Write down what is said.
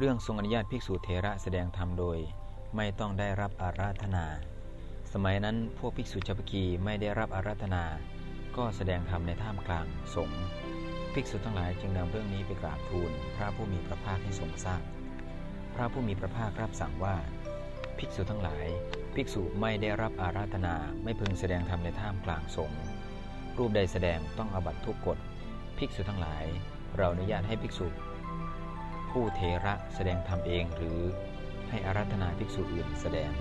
เรื่องทรงอนุญาตภิกษุเทระแสดงธรรมโดย ไม่ต้องได้รับอาราธนา สมัยนั้นพวกภิกษุชาวพกีไม่ได้รับอาราธนา ก็แสดงธรรมในท่ามกลางสงฆ์ภิกษุทั้งหลายจึงนำเรื่องนี้ไปกราบทูลพระผู้มีพระภาคให้ทรงทราบพระผู้มีพระภาครับสั่งว่า ภิกษุทั้งหลาย ภิกษุไม่ได้รับอาราธนาไม่พึงแสดงธรรมในท่ามกลางสงฆ์รูปใดแสดงต้องอบัตทุกกฎภิกษุทั้งหลาย เราอนุญาตให้ภิกษุ ผู้เทระแสดงธรรมเองหรือให้อารัธนาภิกษุอื่นแสดง